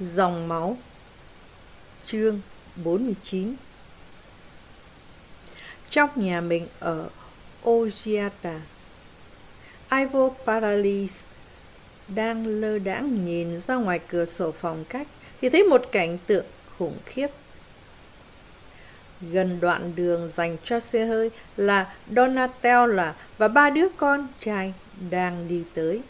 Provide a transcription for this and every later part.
Dòng máu Chương 49 Trong nhà mình ở Ogiata Ivo Paralis đang lơ đãng nhìn ra ngoài cửa sổ phòng cách thì thấy một cảnh tượng khủng khiếp. Gần đoạn đường dành cho xe hơi là Donatella và ba đứa con trai đang đi tới.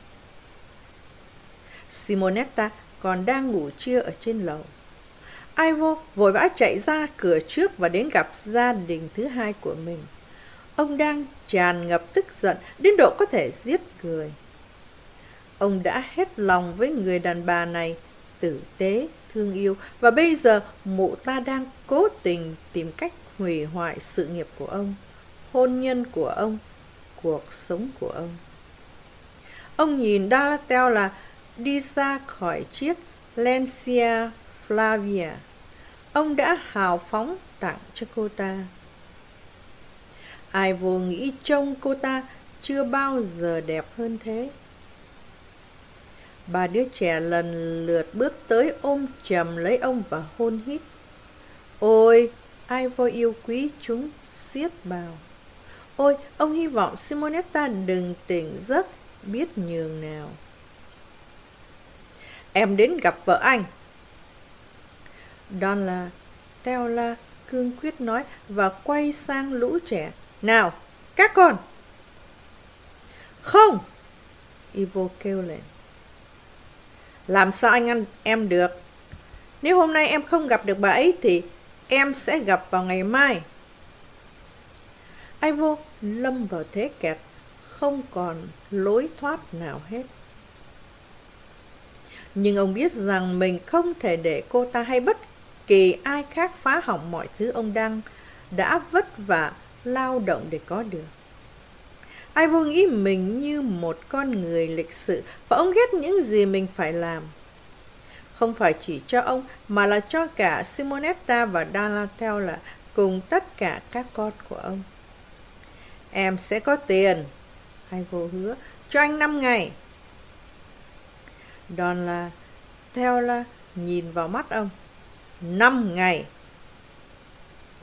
Simonetta còn đang ngủ trưa ở trên lầu. Ivo vội vã chạy ra cửa trước và đến gặp gia đình thứ hai của mình. Ông đang tràn ngập tức giận đến độ có thể giết người. Ông đã hết lòng với người đàn bà này, tử tế, thương yêu và bây giờ mụ ta đang cố tình tìm cách hủy hoại sự nghiệp của ông, hôn nhân của ông, cuộc sống của ông. Ông nhìn Dalatel là đi ra khỏi chiếc Lancia Flavia. Ông đã hào phóng tặng cho cô ta. Ai vô nghĩ trông cô ta chưa bao giờ đẹp hơn thế. Ba đứa trẻ lần lượt bước tới ôm chầm lấy ông và hôn hít. Ôi, ai vô yêu quý chúng siết bao. Ôi, ông hy vọng Simonetta đừng tỉnh giấc biết nhường nào. Em đến gặp vợ anh. Don Teola cương quyết nói và quay sang lũ trẻ. Nào, các con! Không! Ivo kêu lên. Làm sao anh ăn em được? Nếu hôm nay em không gặp được bà ấy thì em sẽ gặp vào ngày mai. Ivo lâm vào thế kẹt, không còn lối thoát nào hết. Nhưng ông biết rằng mình không thể để cô ta hay bất kỳ ai khác phá hỏng mọi thứ ông đang đã vất vả lao động để có được. Ai vô nghĩ mình như một con người lịch sự và ông ghét những gì mình phải làm. Không phải chỉ cho ông mà là cho cả Simonetta và Donatella cùng tất cả các con của ông. Em sẽ có tiền, Ivo hứa, cho anh 5 ngày đòn là theo là nhìn vào mắt ông. năm ngày.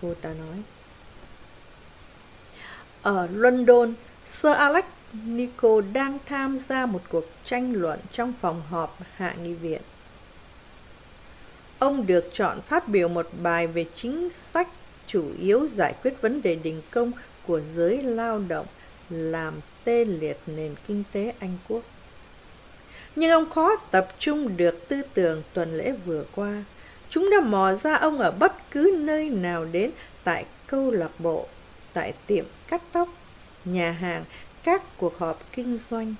Cô ta nói. Ở London, Sir Alex Nico đang tham gia một cuộc tranh luận trong phòng họp hạ nghị viện. Ông được chọn phát biểu một bài về chính sách chủ yếu giải quyết vấn đề đình công của giới lao động làm tê liệt nền kinh tế Anh Quốc. Nhưng ông khó tập trung được tư tưởng tuần lễ vừa qua. Chúng đã mò ra ông ở bất cứ nơi nào đến tại câu lạc bộ, tại tiệm cắt tóc, nhà hàng, các cuộc họp kinh doanh.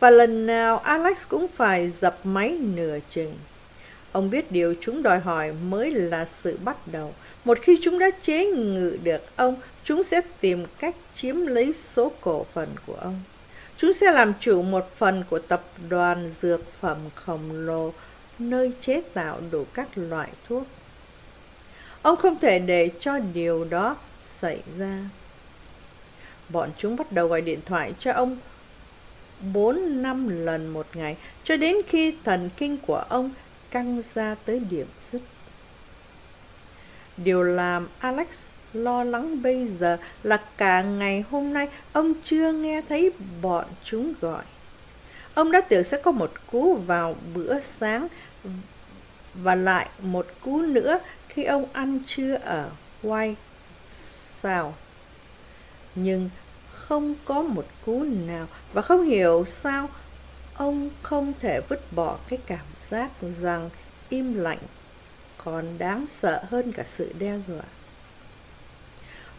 Và lần nào Alex cũng phải dập máy nửa chừng. Ông biết điều chúng đòi hỏi mới là sự bắt đầu. Một khi chúng đã chế ngự được ông, chúng sẽ tìm cách chiếm lấy số cổ phần của ông. Chúng sẽ làm chủ một phần của tập đoàn dược phẩm khổng lồ nơi chế tạo đủ các loại thuốc. Ông không thể để cho điều đó xảy ra. Bọn chúng bắt đầu gọi điện thoại cho ông 4 năm lần một ngày, cho đến khi thần kinh của ông căng ra tới điểm dứt. Điều làm Alex lo lắng bây giờ là cả ngày hôm nay ông chưa nghe thấy bọn chúng gọi. Ông đã tưởng sẽ có một cú vào bữa sáng và lại một cú nữa khi ông ăn trưa ở White Sao. Nhưng không có một cú nào và không hiểu sao ông không thể vứt bỏ cái cảm giác rằng im lặng còn đáng sợ hơn cả sự đe dọa.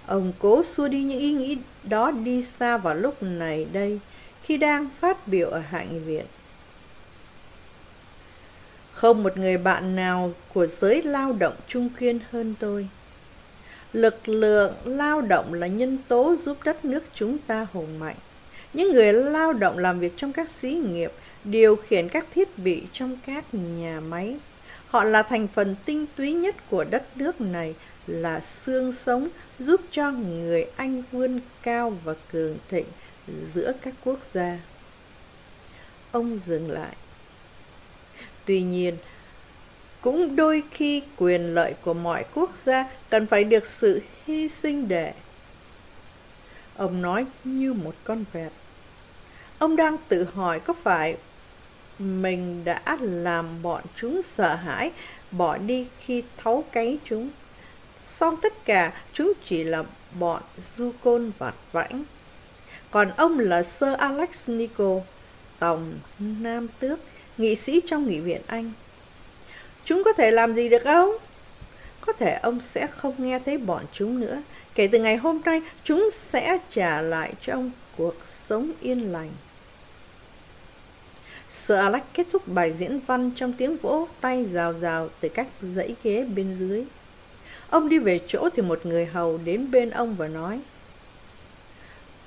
Ông cố xua đi những ý nghĩ đó đi xa vào lúc này đây, khi đang phát biểu ở hạ nghị viện. Không một người bạn nào của giới lao động trung kiên hơn tôi. Lực lượng lao động là nhân tố giúp đất nước chúng ta hùng mạnh. Những người lao động làm việc trong các xí nghiệp, điều khiển các thiết bị trong các nhà máy. Họ là thành phần tinh túy nhất của đất nước này, là xương sống giúp cho người Anh vươn cao và cường thịnh giữa các quốc gia. Ông dừng lại. Tuy nhiên, cũng đôi khi quyền lợi của mọi quốc gia cần phải được sự hy sinh để ông nói như một con vẹt ông đang tự hỏi có phải mình đã làm bọn chúng sợ hãi bỏ đi khi thấu cánh chúng song tất cả chúng chỉ là bọn du côn vặt vãnh còn ông là sir alex nico tổng nam tước, nghị sĩ trong nghị viện anh. Chúng có thể làm gì được ông? Có thể ông sẽ không nghe thấy bọn chúng nữa. Kể từ ngày hôm nay, chúng sẽ trả lại cho ông cuộc sống yên lành. Sir Alex kết thúc bài diễn văn trong tiếng vỗ tay rào rào từ các dãy ghế bên dưới. Ông đi về chỗ thì một người hầu đến bên ông và nói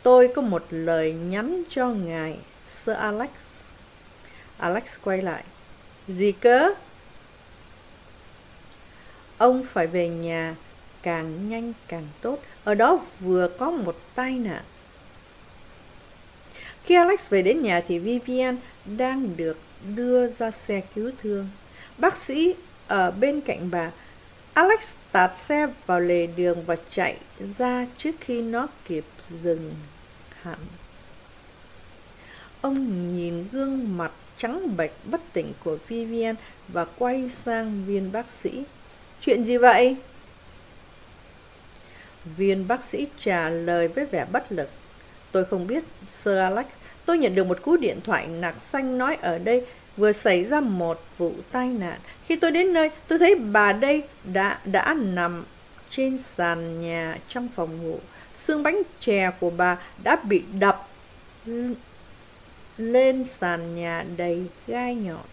Tôi có một lời nhắn cho ngài, Sir Alex. Alex quay lại. Gì cơ? Ông phải về nhà càng nhanh càng tốt. Ở đó vừa có một tai nạn. Khi Alex về đến nhà thì Vivian đang được đưa ra xe cứu thương. Bác sĩ ở bên cạnh bà. Alex tạt xe vào lề đường và chạy ra trước khi nó kịp dừng hẳn. Ông nhìn gương mặt trắng bệch bất tỉnh của Vivian và quay sang viên bác sĩ. Chuyện gì vậy? Viên bác sĩ trả lời với vẻ bất lực. Tôi không biết, Sir Alex. Tôi nhận được một cú điện thoại nạc xanh nói ở đây vừa xảy ra một vụ tai nạn. Khi tôi đến nơi, tôi thấy bà đây đã đã nằm trên sàn nhà trong phòng ngủ. Xương bánh chè của bà đã bị đập lên sàn nhà đầy gai nhọn.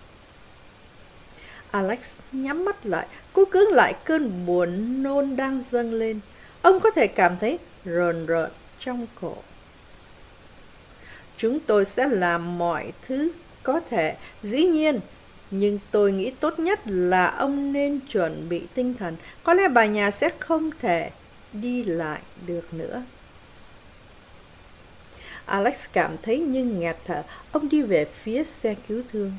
Alex nhắm mắt lại, cố cưỡng lại cơn buồn nôn đang dâng lên. Ông có thể cảm thấy rờn rợn trong cổ. Chúng tôi sẽ làm mọi thứ có thể, dĩ nhiên, nhưng tôi nghĩ tốt nhất là ông nên chuẩn bị tinh thần. Có lẽ bà nhà sẽ không thể đi lại được nữa. Alex cảm thấy như nghẹt thở. Ông đi về phía xe cứu thương.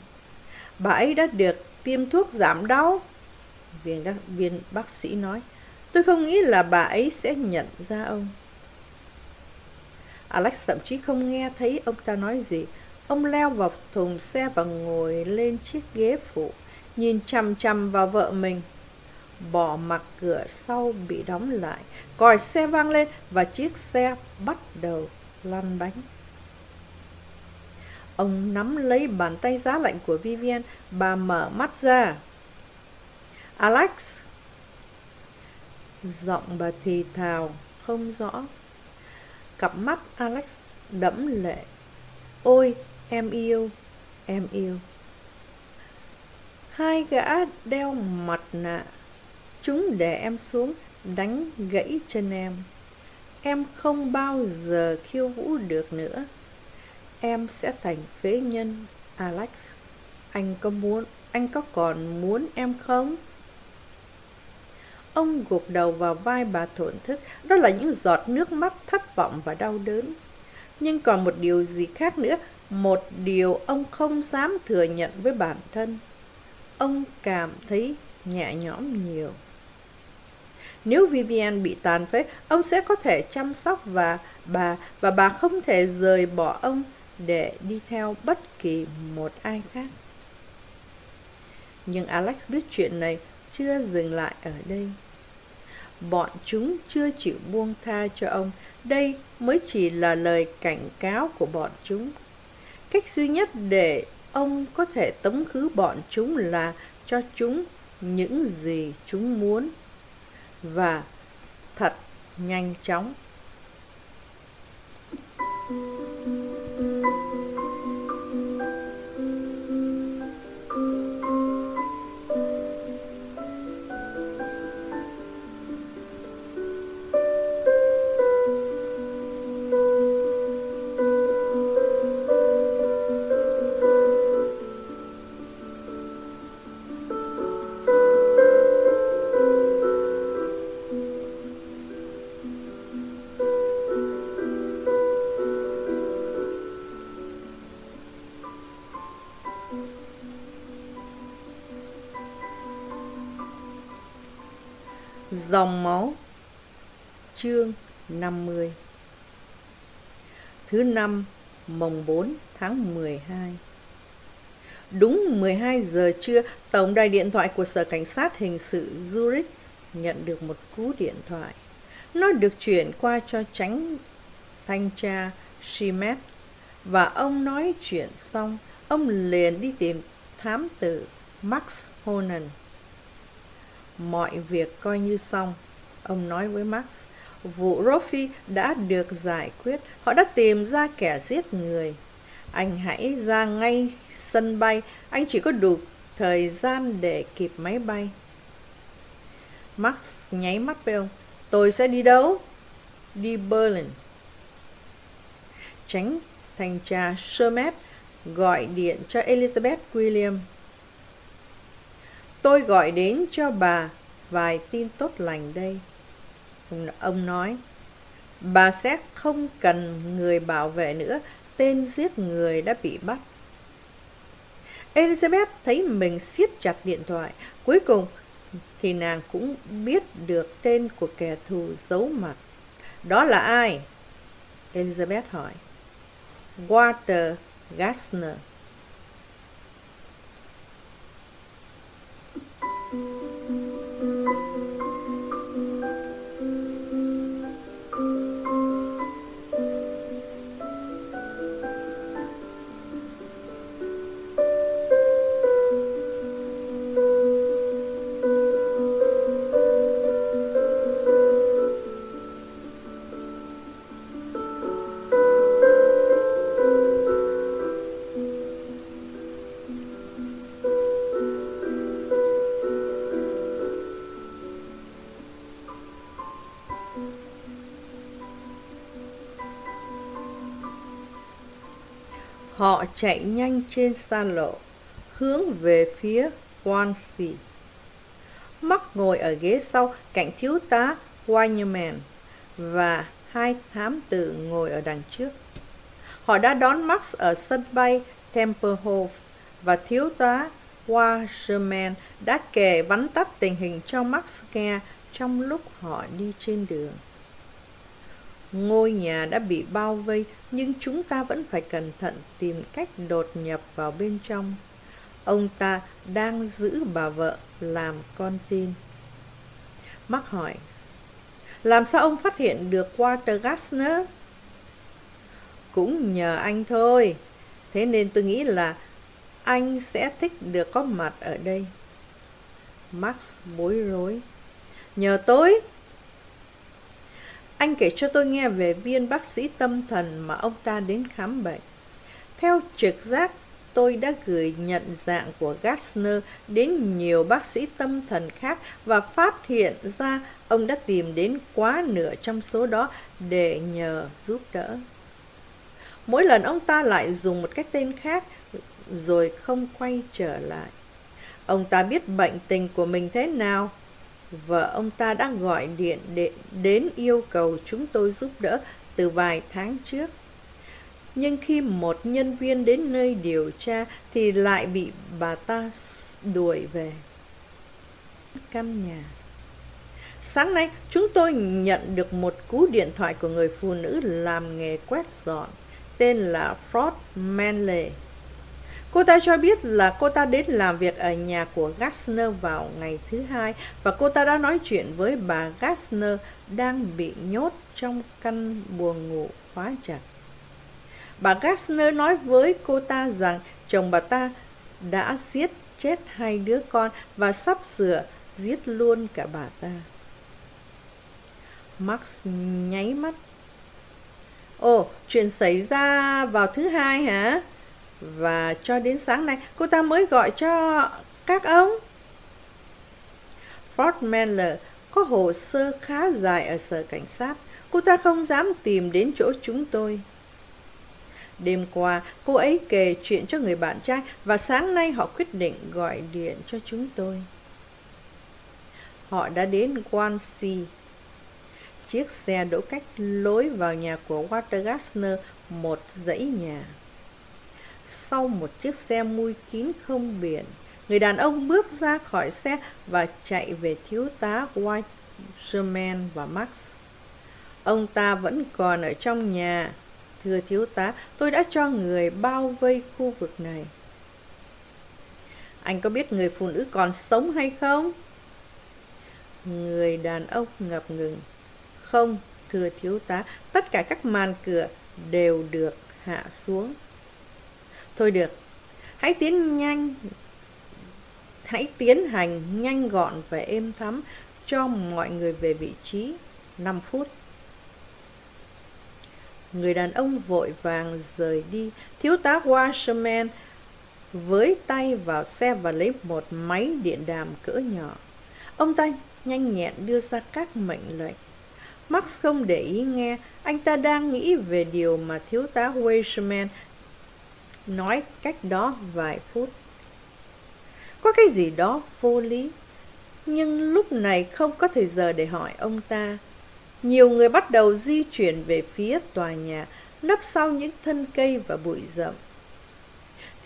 Bà ấy đã được tiêm thuốc giảm đau. Viên, viên bác sĩ nói. Tôi không nghĩ là bà ấy sẽ nhận ra ông. Alex thậm chí không nghe thấy ông ta nói gì. Ông leo vào thùng xe và ngồi lên chiếc ghế phụ, nhìn chằm chằm vào vợ mình. Bỏ mặc cửa sau bị đóng lại, còi xe vang lên và chiếc xe bắt đầu lăn bánh. Ông nắm lấy bàn tay giá lạnh của Vivian, bà mở mắt ra. Alex! Giọng bà thì thào, không rõ. Cặp mắt Alex đẫm lệ. Ôi, em yêu, em yêu. Hai gã đeo mặt nạ. Chúng để em xuống, đánh gãy chân em. Em không bao giờ khiêu vũ được nữa. Em sẽ thành phế nhân, Alex. Anh có muốn, anh có còn muốn em không? Ông gục đầu vào vai bà thổn thức, đó là những giọt nước mắt thất vọng và đau đớn. Nhưng còn một điều gì khác nữa, một điều ông không dám thừa nhận với bản thân. Ông cảm thấy nhẹ nhõm nhiều. Nếu Vivian bị tàn phế, ông sẽ có thể chăm sóc và bà và bà không thể rời bỏ ông để đi theo bất kỳ một ai khác. Nhưng Alex biết chuyện này chưa dừng lại ở đây bọn chúng chưa chịu buông tha cho ông đây mới chỉ là lời cảnh cáo của bọn chúng cách duy nhất để ông có thể tống khứ bọn chúng là cho chúng những gì chúng muốn và thật nhanh chóng. Dòng máu Chương 50 Thứ năm mồng 4 tháng 12 Đúng 12 giờ trưa, tổng đài điện thoại của Sở Cảnh sát Hình sự Zurich nhận được một cú điện thoại. Nó được chuyển qua cho tránh thanh tra Shimet và ông nói chuyện xong, ông liền đi tìm thám tử Max Honan. Mọi việc coi như xong, ông nói với Max. Vụ rofi đã được giải quyết, họ đã tìm ra kẻ giết người. Anh hãy ra ngay sân bay, anh chỉ có đủ thời gian để kịp máy bay. Max nháy mắt với ông. Tôi sẽ đi đâu? Đi Berlin. Tránh thanh tra mép gọi điện cho Elizabeth William. Tôi gọi đến cho bà vài tin tốt lành đây. Ông nói, bà sẽ không cần người bảo vệ nữa, tên giết người đã bị bắt. Elizabeth thấy mình siết chặt điện thoại. Cuối cùng thì nàng cũng biết được tên của kẻ thù giấu mặt. Đó là ai? Elizabeth hỏi. Walter Gassner. Thank you. Họ chạy nhanh trên xa lộ, hướng về phía Swansea. Mắc ngồi ở ghế sau cạnh thiếu tá Wineman và hai thám tử ngồi ở đằng trước. Họ đã đón Max ở sân bay Tempelhof và thiếu tá Wasserman đã kể vắn tắt tình hình cho Max nghe trong lúc họ đi trên đường. Ngôi nhà đã bị bao vây, nhưng chúng ta vẫn phải cẩn thận tìm cách đột nhập vào bên trong. Ông ta đang giữ bà vợ làm con tin. Mark hỏi, làm sao ông phát hiện được Walter Gassner? Cũng nhờ anh thôi. Thế nên tôi nghĩ là anh sẽ thích được có mặt ở đây. Max bối rối. Nhờ tôi? Anh kể cho tôi nghe về viên bác sĩ tâm thần mà ông ta đến khám bệnh. Theo trực giác, tôi đã gửi nhận dạng của Gassner đến nhiều bác sĩ tâm thần khác và phát hiện ra ông đã tìm đến quá nửa trong số đó để nhờ giúp đỡ. Mỗi lần ông ta lại dùng một cái tên khác rồi không quay trở lại. Ông ta biết bệnh tình của mình thế nào vợ ông ta đã gọi điện để đến yêu cầu chúng tôi giúp đỡ từ vài tháng trước. Nhưng khi một nhân viên đến nơi điều tra thì lại bị bà ta đuổi về. Căn nhà Sáng nay, chúng tôi nhận được một cú điện thoại của người phụ nữ làm nghề quét dọn, tên là Ford Manley. Cô ta cho biết là cô ta đến làm việc ở nhà của Gassner vào ngày thứ hai và cô ta đã nói chuyện với bà Gassner đang bị nhốt trong căn buồng ngủ khóa chặt. Bà Gassner nói với cô ta rằng chồng bà ta đã giết chết hai đứa con và sắp sửa giết luôn cả bà ta. Max nháy mắt. Ồ, chuyện xảy ra vào thứ hai hả? Và cho đến sáng nay cô ta mới gọi cho các ông. Ford Manler có hồ sơ khá dài ở sở cảnh sát. Cô ta không dám tìm đến chỗ chúng tôi. Đêm qua, cô ấy kể chuyện cho người bạn trai và sáng nay họ quyết định gọi điện cho chúng tôi. Họ đã đến Guanxi. Chiếc xe đỗ cách lối vào nhà của Walter Gassner một dãy nhà. Sau một chiếc xe mui kín không biển, người đàn ông bước ra khỏi xe và chạy về thiếu tá Whiteman và Max. Ông ta vẫn còn ở trong nhà. Thưa thiếu tá, tôi đã cho người bao vây khu vực này. Anh có biết người phụ nữ còn sống hay không? Người đàn ông ngập ngừng. Không, thưa thiếu tá, tất cả các màn cửa đều được hạ xuống. Thôi được, hãy tiến nhanh, hãy tiến hành nhanh gọn và êm thấm cho mọi người về vị trí 5 phút. Người đàn ông vội vàng rời đi, thiếu tá Washerman với tay vào xe và lấy một máy điện đàm cỡ nhỏ. Ông ta nhanh nhẹn đưa ra các mệnh lệnh. Max không để ý nghe, anh ta đang nghĩ về điều mà thiếu tá Weisman nói cách đó vài phút. Có cái gì đó vô lý, nhưng lúc này không có thời giờ để hỏi ông ta. Nhiều người bắt đầu di chuyển về phía tòa nhà, nấp sau những thân cây và bụi rậm.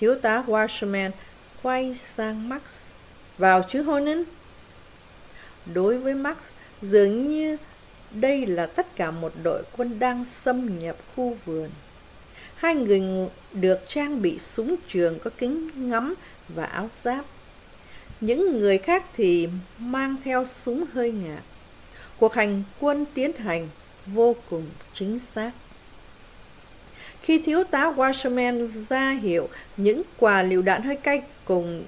Thiếu tá Washerman quay sang Max. Vào chứ Honan? Đối với Max, dường như đây là tất cả một đội quân đang xâm nhập khu vườn. Hai người được trang bị súng trường có kính ngắm và áo giáp. Những người khác thì mang theo súng hơi ngạt. Cuộc hành quân tiến hành vô cùng chính xác. Khi thiếu tá Washerman ra hiệu, những quả lựu đạn hơi cay cùng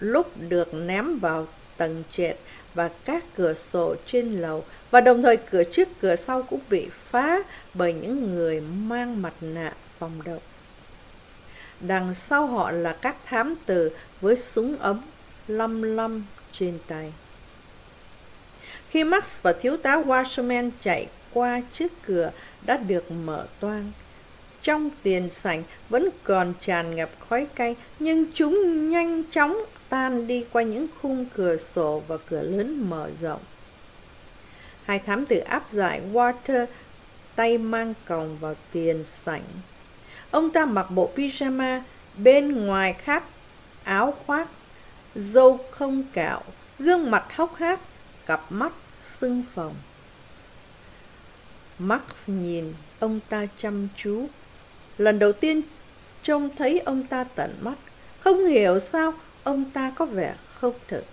lúc được ném vào tầng trệt và các cửa sổ trên lầu và đồng thời cửa trước, cửa sau cũng bị phá bởi những người mang mặt nạ phòng động. Đằng sau họ là các thám tử với súng ấm lăm lăm trên tay. Khi Max và thiếu tá Washerman chạy qua trước cửa đã được mở toang, trong tiền sảnh vẫn còn tràn ngập khói cay, nhưng chúng nhanh chóng tan đi qua những khung cửa sổ và cửa lớn mở rộng. Hai thám tử áp giải Water tay mang còng vào tiền sảnh. Ông ta mặc bộ pyjama, bên ngoài khát áo khoác, dâu không cạo, gương mặt hốc hác, cặp mắt sưng phồng. Max nhìn ông ta chăm chú Lần đầu tiên trông thấy ông ta tận mắt, không hiểu sao ông ta có vẻ không thực.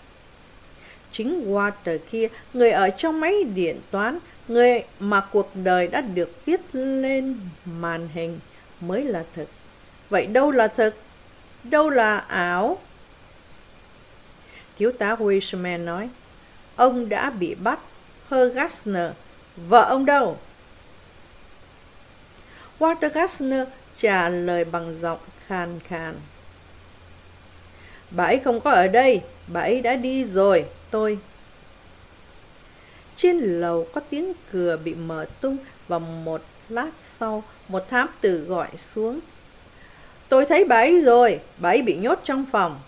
Chính Walter kia, người ở trong máy điện toán, người mà cuộc đời đã được viết lên màn hình mới là thực. Vậy đâu là thực? Đâu là ảo? Thiếu tá Wiseman nói, ông đã bị bắt. Her Gassner, vợ ông đâu? Walter Gassner trả lời bằng giọng khan khan. Bà ấy không có ở đây, bà ấy đã đi rồi, tôi. Trên lầu có tiếng cửa bị mở tung và một lát sau một thám tử gọi xuống. Tôi thấy bà ấy rồi, bà ấy bị nhốt trong phòng.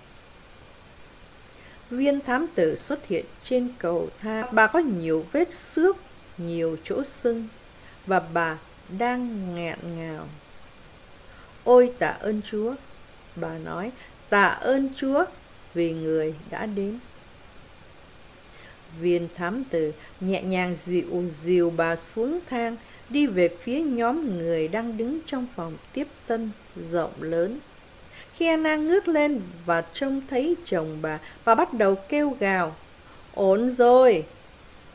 Viên thám tử xuất hiện trên cầu thang. Bà có nhiều vết xước, nhiều chỗ sưng và bà đang nghẹn ngào. Ôi tạ ơn Chúa, bà nói, tạ ơn Chúa vì người đã đến. Viên thám tử nhẹ nhàng dịu dìu bà xuống thang, đi về phía nhóm người đang đứng trong phòng tiếp tân rộng lớn. Khi Anna ngước lên và trông thấy chồng bà, bà bắt đầu kêu gào. Ổn rồi,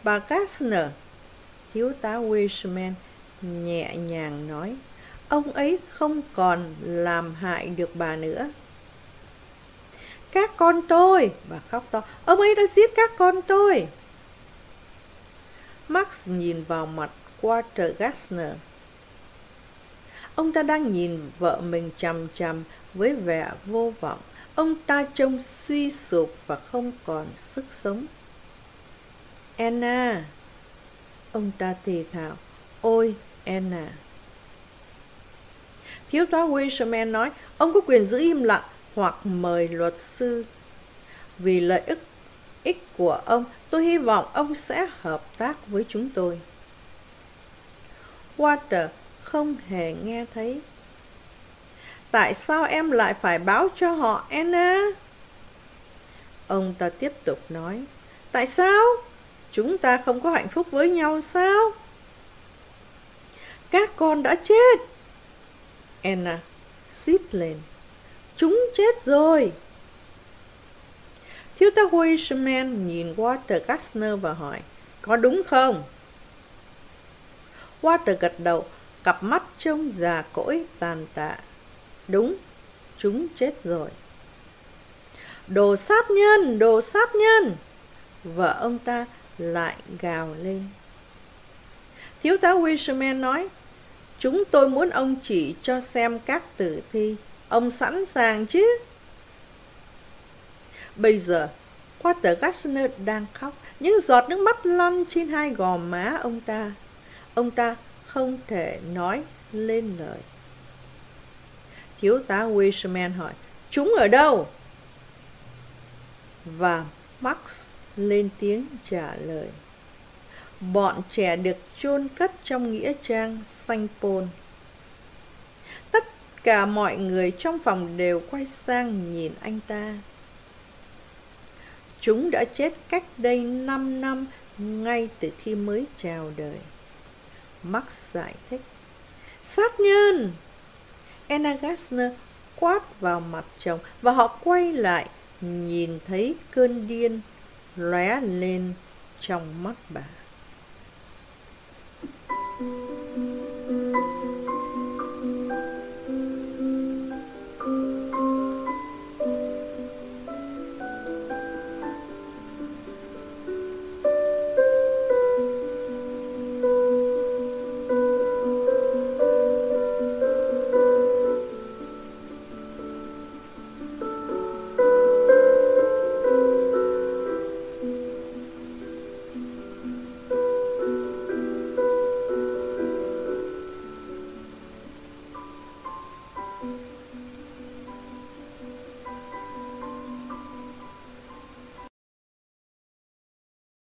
bà Kastner. Thiếu tá Wishman nhẹ nhàng nói ông ấy không còn làm hại được bà nữa các con tôi bà khóc to ông ấy đã giết các con tôi max nhìn vào mặt walter gassner ông ta đang nhìn vợ mình chằm chằm với vẻ vô vọng. Ông ta trông suy sụp và không còn sức sống. Anna. Ông ta thì thào. Ôi anna. Thiếu tá Wisherman nói, ông có quyền giữ im lặng hoặc mời luật sư. Vì lợi ích ích của ông, tôi hy vọng ông sẽ hợp tác với chúng tôi. Walter không hề nghe thấy. Tại sao em lại phải báo cho họ, Anna? Ông ta tiếp tục nói. Tại sao? Chúng ta không có hạnh phúc với nhau sao? Các con đã chết. Anna xít lên. Chúng chết rồi. Thiếu tá Weissman nhìn Walter Gassner và hỏi, có đúng không? Walter gật đầu, cặp mắt trông già cỗi tàn tạ. Đúng, chúng chết rồi. Đồ sát nhân, đồ sát nhân! Vợ ông ta lại gào lên. Thiếu tá Wisherman nói, chúng tôi muốn ông chỉ cho xem các tử thi. Ông sẵn sàng chứ? Bây giờ, Walter Gassner đang khóc, những giọt nước mắt lăn trên hai gò má ông ta. Ông ta không thể nói lên lời. Thiếu tá Wisherman hỏi, chúng ở đâu? Và Max lên tiếng trả lời. Bọn trẻ được chôn cất trong nghĩa trang xanh Pôn. Tất cả mọi người trong phòng đều quay sang nhìn anh ta. Chúng đã chết cách đây 5 năm ngay từ khi mới chào đời. Max giải thích. Sát nhân! Anna Gassner quát vào mặt chồng và họ quay lại nhìn thấy cơn điên lóe lên trong mắt bà